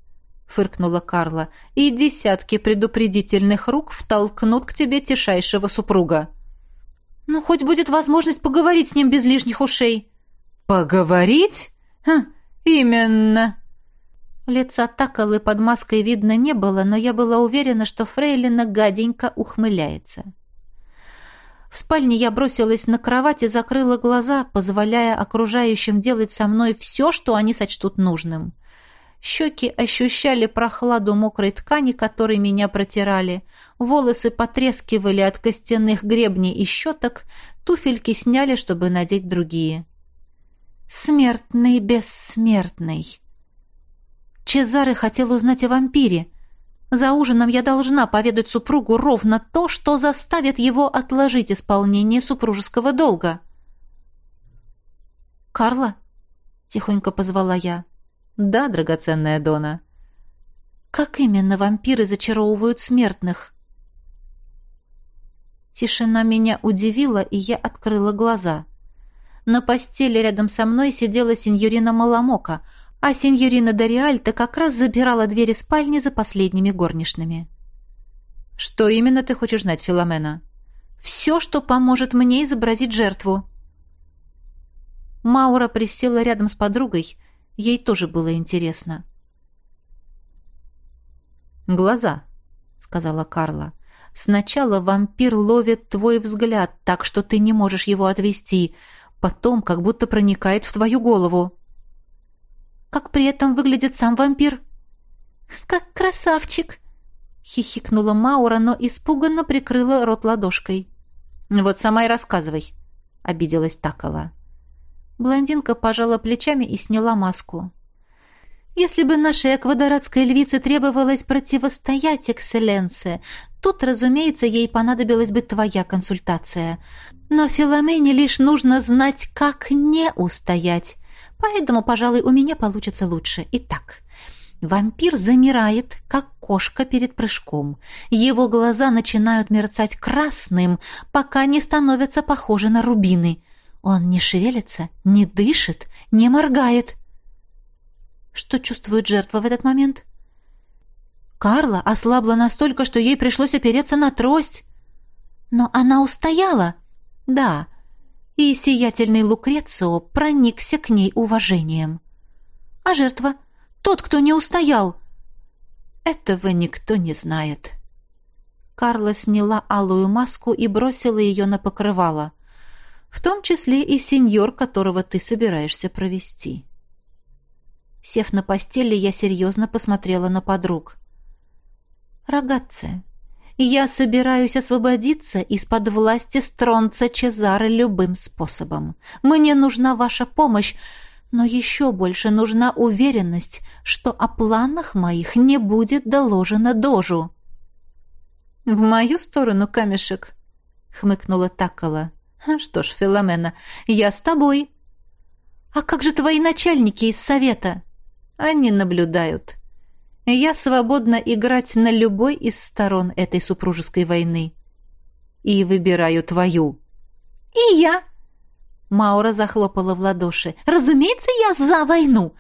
— фыркнула Карла, — «и десятки предупредительных рук втолкнут к тебе тишайшего супруга». «Ну, хоть будет возможность поговорить с ним без лишних ушей». «Поговорить? Хм, именно». Лица Такалы под маской видно не было, но я была уверена, что Фрейлина гаденько ухмыляется. В спальне я бросилась на кровать и закрыла глаза, позволяя окружающим делать со мной все, что они сочтут нужным. Щеки ощущали прохладу мокрой ткани, которой меня протирали. Волосы потрескивали от костяных гребней и щеток. Туфельки сняли, чтобы надеть другие. «Смертный бессмертный!» Чезаре хотел узнать о вампире. За ужином я должна поведать супругу ровно то, что заставит его отложить исполнение супружеского долга. «Карла?» — тихонько позвала я. «Да, драгоценная Дона». «Как именно вампиры зачаровывают смертных?» Тишина меня удивила, и я открыла глаза. На постели рядом со мной сидела сеньорина Маламока, а сеньорина Дориальта как раз забирала двери спальни за последними горничными. «Что именно ты хочешь знать, Филомена?» «Все, что поможет мне изобразить жертву». Маура присела рядом с подругой, Ей тоже было интересно. «Глаза», — сказала Карла. «Сначала вампир ловит твой взгляд так, что ты не можешь его отвести, потом как будто проникает в твою голову». «Как при этом выглядит сам вампир?» «Как красавчик!» — хихикнула Маура, но испуганно прикрыла рот ладошкой. «Вот сама и рассказывай», — обиделась Такала. Блондинка пожала плечами и сняла маску. «Если бы нашей аквадоратской львице требовалось противостоять экселленсе, тут, разумеется, ей понадобилась бы твоя консультация. Но Филомене лишь нужно знать, как не устоять. Поэтому, пожалуй, у меня получится лучше. Итак, вампир замирает, как кошка перед прыжком. Его глаза начинают мерцать красным, пока не становятся похожи на рубины». Он не шевелится, не дышит, не моргает. Что чувствует жертва в этот момент? Карла ослабла настолько, что ей пришлось опереться на трость. Но она устояла. Да. И сиятельный Лукрецио проникся к ней уважением. А жертва? Тот, кто не устоял. Этого никто не знает. Карла сняла алую маску и бросила ее на покрывало — в том числе и сеньор, которого ты собираешься провести. Сев на постели, я серьезно посмотрела на подруг. «Рогатце, я собираюсь освободиться из-под власти стронца Чезары любым способом. Мне нужна ваша помощь, но еще больше нужна уверенность, что о планах моих не будет доложено дожу». «В мою сторону, камешек», — хмыкнула Такала. Что ж, Филомена, я с тобой. А как же твои начальники из совета? Они наблюдают. Я свободна играть на любой из сторон этой супружеской войны. И выбираю твою. И я. Маура захлопала в ладоши. Разумеется, я за войну.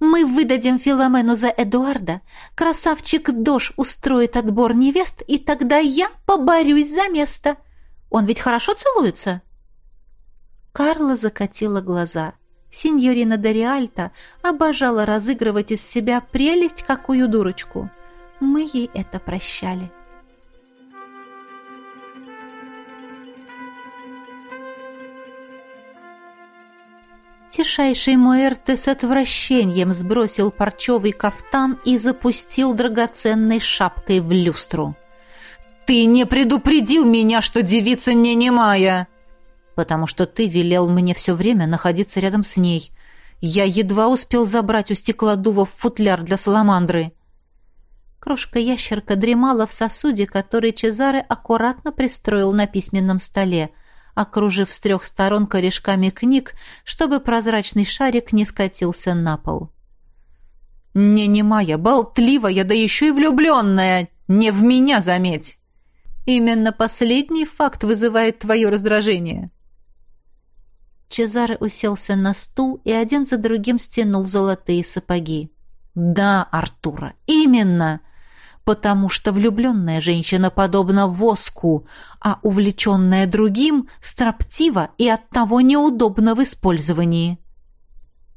Мы выдадим Филомену за Эдуарда. Красавчик Дош устроит отбор невест, и тогда я поборюсь за место. — он ведь хорошо целуется?» Карла закатила глаза. Синьорина Дориальта обожала разыгрывать из себя прелесть, какую дурочку. Мы ей это прощали. Тишайший Муэрте с отвращением сбросил парчевый кафтан и запустил драгоценной шапкой в люстру. «Ты не предупредил меня, что девица не немая!» «Потому что ты велел мне все время находиться рядом с ней. Я едва успел забрать у стеклодува футляр для саламандры». Крошка-ящерка дремала в сосуде, который Чезаре аккуратно пристроил на письменном столе, окружив с трех сторон корешками книг, чтобы прозрачный шарик не скатился на пол. «Не немая, болтливая, да еще и влюбленная! Не в меня, заметь!» «Именно последний факт вызывает твое раздражение». Чезаре уселся на стул и один за другим стянул золотые сапоги. «Да, Артура, именно!» потому что влюбленная женщина подобна воску, а увлеченная другим строптива и оттого неудобна в использовании.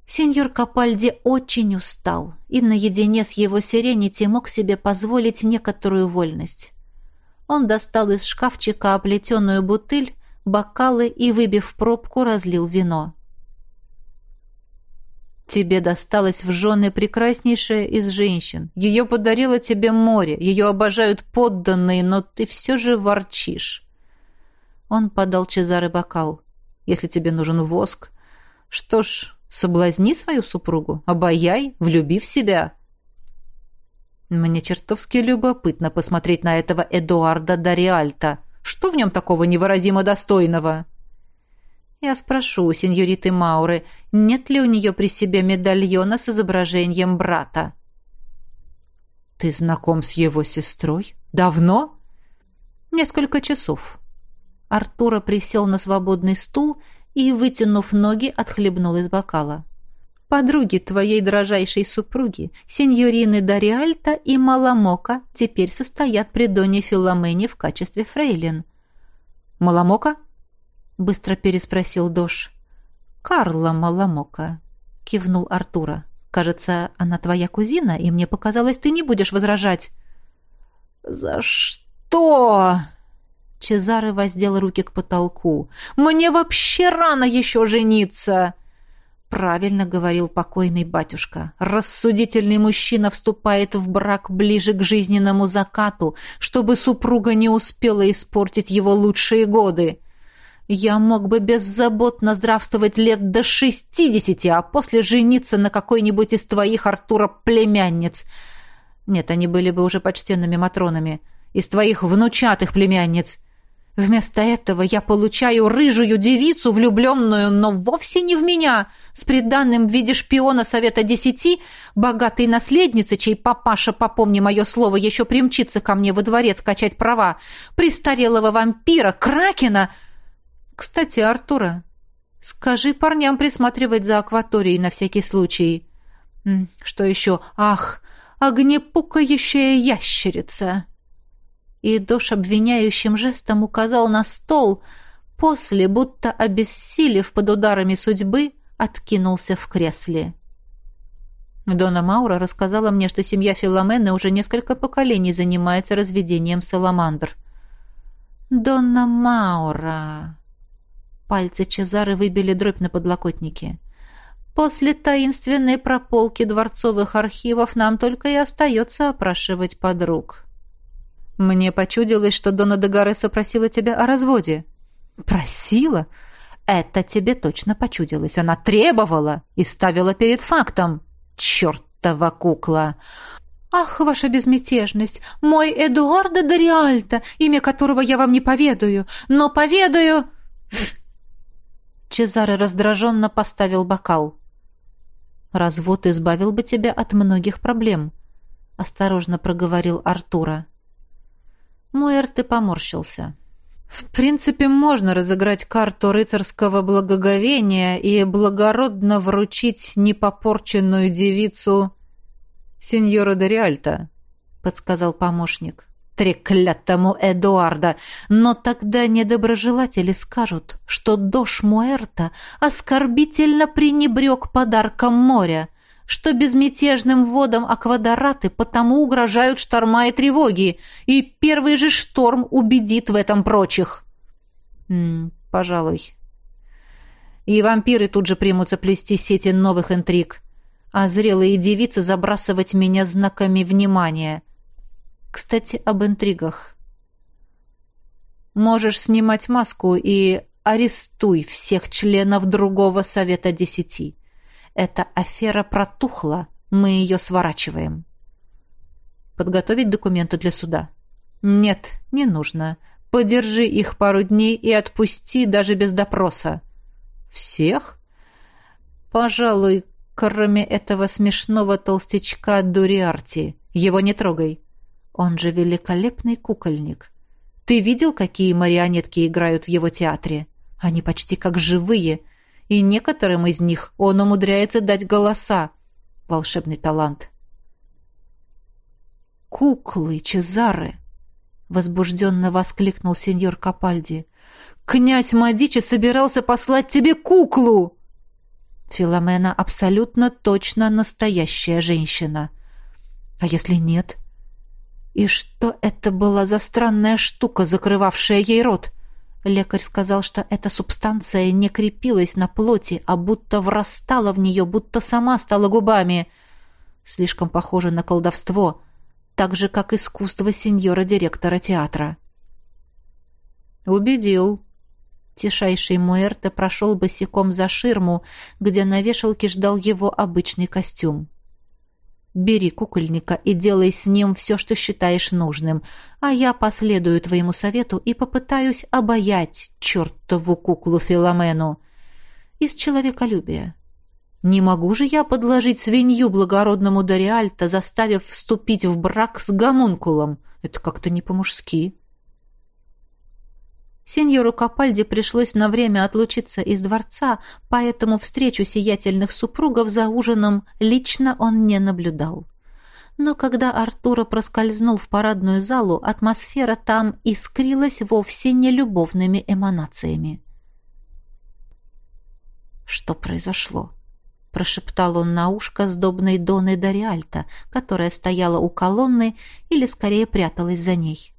Сеньор Капальди очень устал, и наедине с его сиренити мог себе позволить некоторую вольность. Он достал из шкафчика оплетенную бутыль, бокалы и, выбив пробку, разлил вино. Тебе досталась в жены прекраснейшая из женщин. Ее подарило тебе море, ее обожают подданные, но ты все же ворчишь. Он подал Чезаре бокал. Если тебе нужен воск, что ж, соблазни свою супругу, обаяй, влюби в себя. Мне чертовски любопытно посмотреть на этого Эдуарда Дариальта. Что в нем такого невыразимо достойного?» Я спрошу у сеньориты Мауры, нет ли у нее при себе медальона с изображением брата. «Ты знаком с его сестрой? Давно?» «Несколько часов». Артура присел на свободный стул и, вытянув ноги, отхлебнул из бокала. «Подруги твоей дрожайшей супруги, сеньорины Дариальта и Маламока, теперь состоят при Доне Филомене в качестве фрейлин». «Маламока?» — быстро переспросил Дош. «Карла Маламока», — кивнул Артура. «Кажется, она твоя кузина, и мне показалось, ты не будешь возражать». «За что?» Чезаре воздел руки к потолку. «Мне вообще рано еще жениться!» Правильно говорил покойный батюшка. Рассудительный мужчина вступает в брак ближе к жизненному закату, чтобы супруга не успела испортить его лучшие годы. Я мог бы беззаботно здравствовать лет до шестидесяти, а после жениться на какой-нибудь из твоих, Артура, племянниц. Нет, они были бы уже почтенными матронами. Из твоих внучатых племянниц. Вместо этого я получаю рыжую девицу, влюбленную, но вовсе не в меня, с приданным в виде шпиона Совета Десяти, богатой наследницы, чей папаша, попомни мое слово, еще примчится ко мне во дворец качать права, престарелого вампира, кракена — кстати, Артура, скажи парням присматривать за акваторией на всякий случай. Что еще? Ах, огнепукающая ящерица!» И Дош обвиняющим жестом указал на стол, после, будто обессилев под ударами судьбы, откинулся в кресле. Дона Маура рассказала мне, что семья Филомены уже несколько поколений занимается разведением саламандр. «Донна Маура...» Пальцы Чезары выбили дробь на подлокотнике. После таинственной прополки дворцовых архивов нам только и остается опрашивать подруг. Мне почудилось, что Дона Дегареса просила тебя о разводе. Просила? Это тебе точно почудилось. Она требовала и ставила перед фактом. Чертова кукла! «Ах, ваша безмятежность! Мой Эдуардо Дориальто, имя которого я вам не поведаю, но поведаю...» Чезаре раздраженно поставил бокал. «Развод избавил бы тебя от многих проблем», — осторожно проговорил Артура. Муэрте поморщился. «В принципе, можно разыграть карту рыцарского благоговения и благородно вручить непопорченную девицу сеньору де Риальто», — подсказал помощник. Треклятому Эдуарда, но тогда недоброжелатели скажут, что Дош Муэрта оскорбительно пренебрег подарком моря, что безмятежным водам аквадораты потому угрожают шторма и тревоги, и первый же шторм убедит в этом прочих. М пожалуй. И вампиры тут же примутся плести сети новых интриг, а зрелые девицы забрасывать меня знаками внимания — кстати, об интригах. Можешь снимать маску и арестуй всех членов другого Совета Десяти. Эта афера протухла, мы ее сворачиваем. Подготовить документы для суда? Нет, не нужно. Подержи их пару дней и отпусти даже без допроса. Всех? Пожалуй, кроме этого смешного толстячка Дуриарти. Его не трогай. Он же великолепный кукольник. Ты видел, какие марионетки играют в его театре? Они почти как живые, и некоторым из них он умудряется дать голоса. Волшебный талант. «Куклы, Чезаре!» — возбужденно воскликнул сеньор Капальди. «Князь Мадичи собирался послать тебе куклу!» Филомена абсолютно точно настоящая женщина. А если нет? И что это была за странная штука, закрывавшая ей рот? Лекарь сказал, что эта субстанция не крепилась на плоти, а будто врастала в нее, будто сама стала губами. Слишком похоже на колдовство — так же, как искусство сеньора-директора театра. «Убедил». Тишайший Муэрте прошел босиком за ширму, где на вешалке ждал его обычный костюм. «Бери кукольника и делай с ним все, что считаешь нужным, а я последую твоему совету и попытаюсь обаять чертову куклу Филомену. Из человеколюбия. Не могу же я подложить свинью благородному Дориальто, заставив вступить в брак с гомункулом. Это как-то не по-мужски. Сеньору Капальди пришлось на время отлучиться из дворца, поэтому встречу сиятельных супругов за ужином лично он не наблюдал. Но когда Артура проскользнул в парадную залу, атмосфера там искрилась вовсе не любовными эманациями. Что произошло? прошептал он на ушко сдобной Доной Дориальто, которая стояла у колонны или скорее пряталась за ней.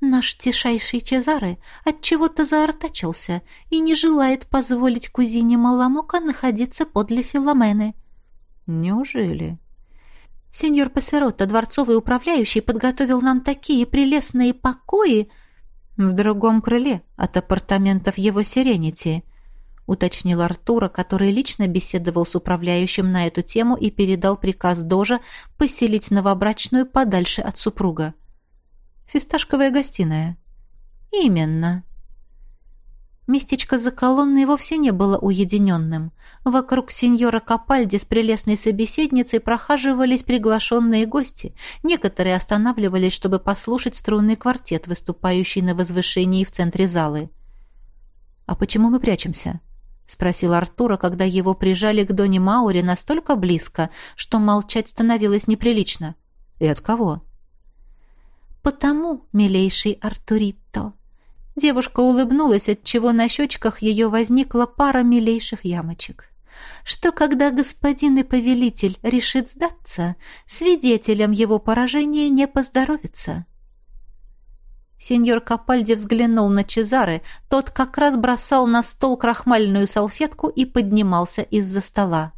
Наш тишайший Чезаре отчего-то заортачился и не желает позволить кузине Маламока находиться подле Филомены. Неужели? Сеньор Пассеротто, дворцовый управляющий, подготовил нам такие прелестные покои в другом крыле от апартаментов его Сиренити — уточнил Артура, который лично беседовал с управляющим на эту тему и передал приказ Дожа поселить новобрачную подальше от супруга. «Фисташковая гостиная». «Именно». Местечко за колонной вовсе не было уединенным. Вокруг сеньора Капальди с прелестной собеседницей прохаживались приглашенные гости. Некоторые останавливались, чтобы послушать струнный квартет, выступающий на возвышении в центре залы. «А почему мы прячемся?» — спросил Артура, когда его прижали к Доне Мауре настолько близко, что молчать становилось неприлично. «И от кого?» «Потому, милейший Артуритто». Девушка улыбнулась, отчего на щечках ее возникла пара милейших ямочек. «Что, когда господин и повелитель решит сдаться, свидетелем его поражения не поздоровится?» Сеньор Капальди взглянул на Чезаре. Тот как раз бросал на стол крахмальную салфетку и поднимался из-за стола.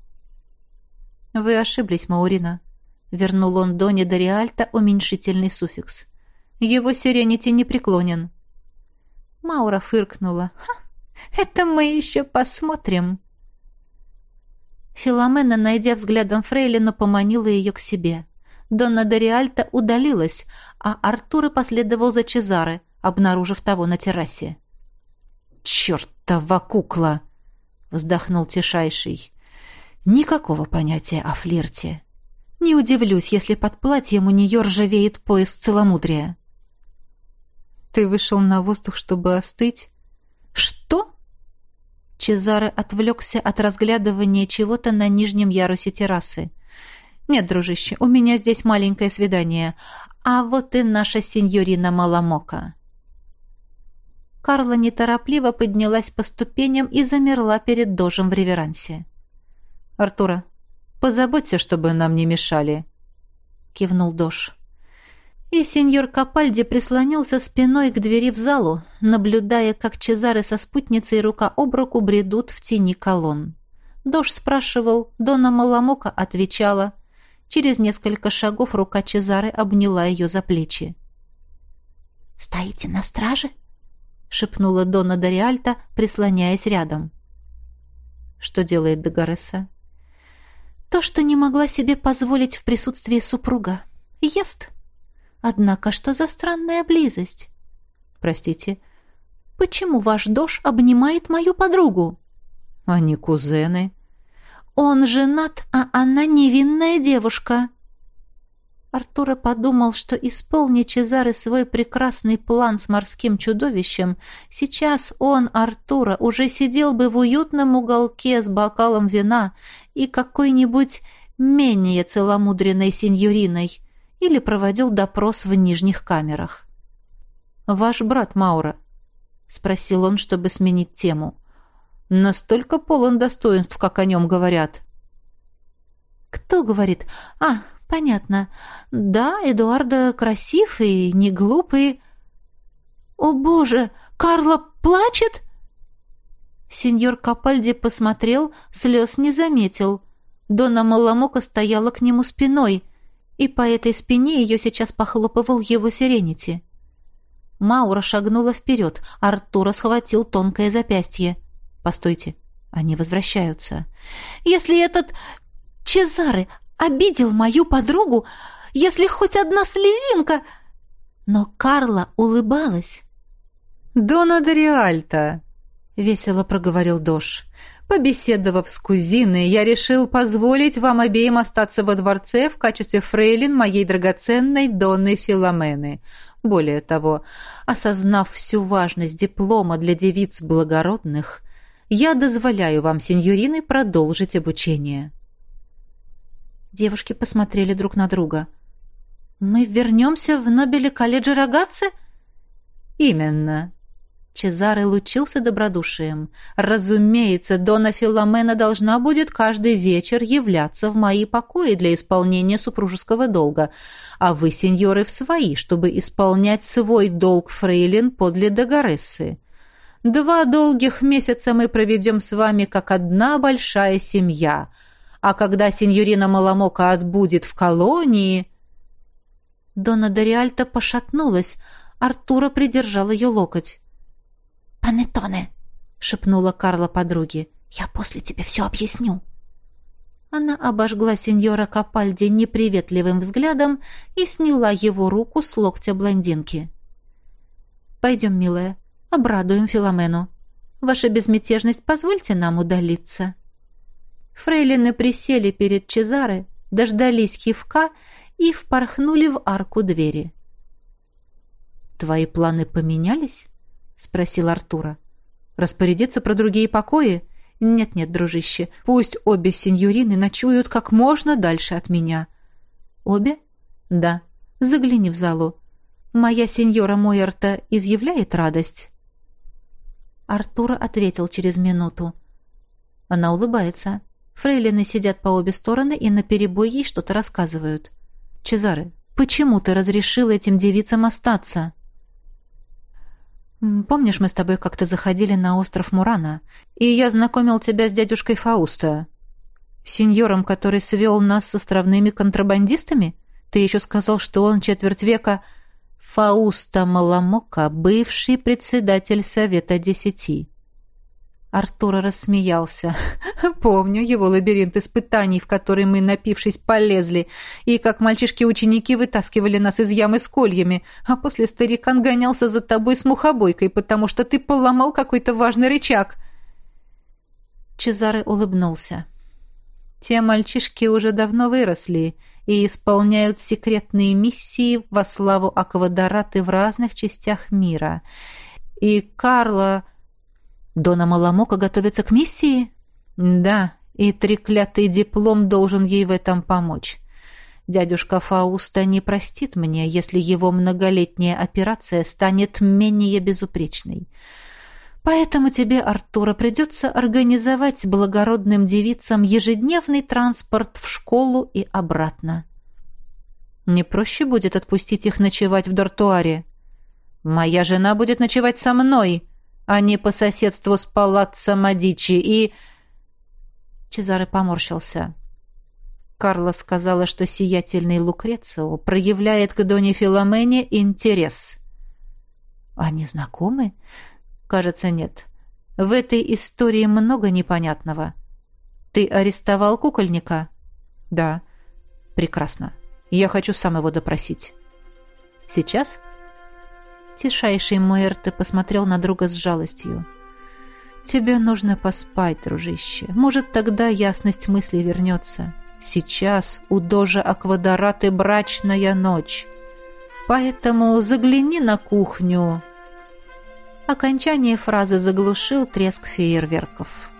«Вы ошиблись, Маурина», — вернул он Доне Дориальто уменьшительный суффикс. «Его сиренити не преклонен». Маура фыркнула. «Ха, это мы еще посмотрим». Филомена, найдя взглядом Фрейлину, поманила ее к себе. Донна Дориальта удалилась, а Артур последовал за Чезаре, обнаружив того на террасе. «Чертова кукла!» — вздохнул Тишайший. «Никакого понятия о флирте. Не удивлюсь, если под платьем у нее ржавеет поиск целомудрия». «Ты вышел на воздух, чтобы остыть?» «Что?» Чезаре отвлекся от разглядывания чего-то на нижнем ярусе террасы. «Нет, дружище, у меня здесь маленькое свидание. А вот и наша сеньорина Маламока». Карла неторопливо поднялась по ступеням и замерла перед дожем в реверансе. «Артура, позаботься, чтобы нам не мешали», — кивнул дож. И сеньор Капальди прислонился спиной к двери в залу, наблюдая, как Чезаре со спутницей рука об руку бредут в тени колонн. Дож спрашивал, Дона Маламока отвечала, Через несколько шагов рука Чезары обняла ее за плечи. «Стоите на страже?» — шепнула Дона Дориальта, прислоняясь рядом. «Что делает Дагореса?» «То, что не могла себе позволить в присутствии супруга. Ест. Однако, что за странная близость?» Простите. Почему ваш дож обнимает мою подругу? Они кузены. Он женат, а она невинная девушка. Артура подумал, что исполни Чезаре свой прекрасный план с морским чудовищем, сейчас он, Артура, уже сидел бы в уютном уголке с бокалом вина и какой-нибудь менее целомудренной сеньориной или проводил допрос в нижних камерах. «Ваш брат Маура?» — спросил он, чтобы сменить тему. «Настолько полон достоинств, как о нем говорят». «Кто говорит? А, Понятно. Да, Эдуарда красив и не глупый. О, боже, Карла плачет? Сеньор Капальди посмотрел, слез не заметил. Дона Маламока стояла к нему спиной, и по этой спине ее сейчас похлопывал его сиренити. Маура шагнула вперед, Артура схватил тонкое запястье. «Постойте, они возвращаются». «Если этот Чезаре обидел мою подругу, если хоть одна слезинка...» Но Карла улыбалась. «Дона Дориальта», — весело проговорил Дош. «Побеседовав с кузиной, я решил позволить вам обеим остаться во дворце в качестве фрейлин моей драгоценной Донны Филомены. Более того, осознав всю важность диплома для девиц благородных, я дозволяю вам, сеньорины, продолжить обучение». Девушки посмотрели друг на друга. «Мы вернемся в Нобеле колледже Рогатцы?» «Именно». Чезаре лучился добродушием. «Разумеется, Дона Филомена должна будет каждый вечер являться в мои покои для исполнения супружеского долга, а вы, сеньоры, в свои, чтобы исполнять свой долг фрейлин подле Дагарессы. Два долгих месяца мы проведем с вами как одна большая семья» а когда сеньорина Маламока отбудет в колонии...» Дона Дориальта пошатнулась. Артура придержал ее локоть. «Панеттоне!» — шепнула Карла подруге. «Я после тебе все объясню». Она обожгла сеньора Капальди неприветливым взглядом и сняла его руку с локтя блондинки. «Пойдем, милая, обрадуем Филомену. Ваша безмятежность позвольте нам удалиться». Фрейлины присели перед Чезаре, дождались кивка и впорхнули в арку двери. «Твои планы поменялись?» — спросил Артура. «Распорядиться про другие покои?» «Нет-нет, дружище, пусть обе сеньорины ночуют как можно дальше от меня». «Обе?» «Да. Загляни в залу. Моя сеньора Мойерта изъявляет радость?» Артура ответил через минуту. Она улыбается. Фрейлины сидят по обе стороны и наперебой ей что-то рассказывают. «Чезаре, почему ты разрешил этим девицам остаться?» «Помнишь, мы с тобой как-то заходили на остров Мурана, и я знакомил тебя с дядюшкой Фауста, сеньором, который свел нас с островными контрабандистами? Ты еще сказал, что он четверть века...» Фауста Маламока, бывший председатель Совета Десяти. Артур рассмеялся. Помню его лабиринт испытаний, в который мы, напившись, полезли, и как мальчишки-ученики вытаскивали нас из ямы с кольями, а после старикан гонялся за тобой с мухобойкой, потому что ты поломал какой-то важный рычаг. Чезаре улыбнулся. Те мальчишки уже давно выросли и исполняют секретные миссии во славу Аквадораты в разных частях мира. И Карла Дона Маламока готовится к миссии? Да, и треклятый диплом должен ей в этом помочь. Дядюшка Фауста не простит мне, если его многолетняя операция станет менее безупречной. Поэтому тебе, Артура, придется организовать благородным девицам ежедневный транспорт в школу и обратно. Не проще будет отпустить их ночевать в дортуаре. Моя жена будет ночевать со мной, а не по соседству с палаццо Мадичи, и...» Чезаре поморщился. Карла сказала, что сиятельный Лукрецио проявляет к Доне Филомене интерес. «Они знакомы?» «Кажется, нет. В этой истории много непонятного. Ты арестовал кукольника?» «Да». «Прекрасно. Я хочу сам его допросить». «Сейчас?» Тишайший Муэрте посмотрел на друга с жалостью. «Тебе нужно поспать, дружище. Может, тогда ясность мысли вернется. Сейчас у Дожа Аквадораты брачная ночь. Поэтому загляни на кухню». Окончание фразы заглушил треск фейерверков.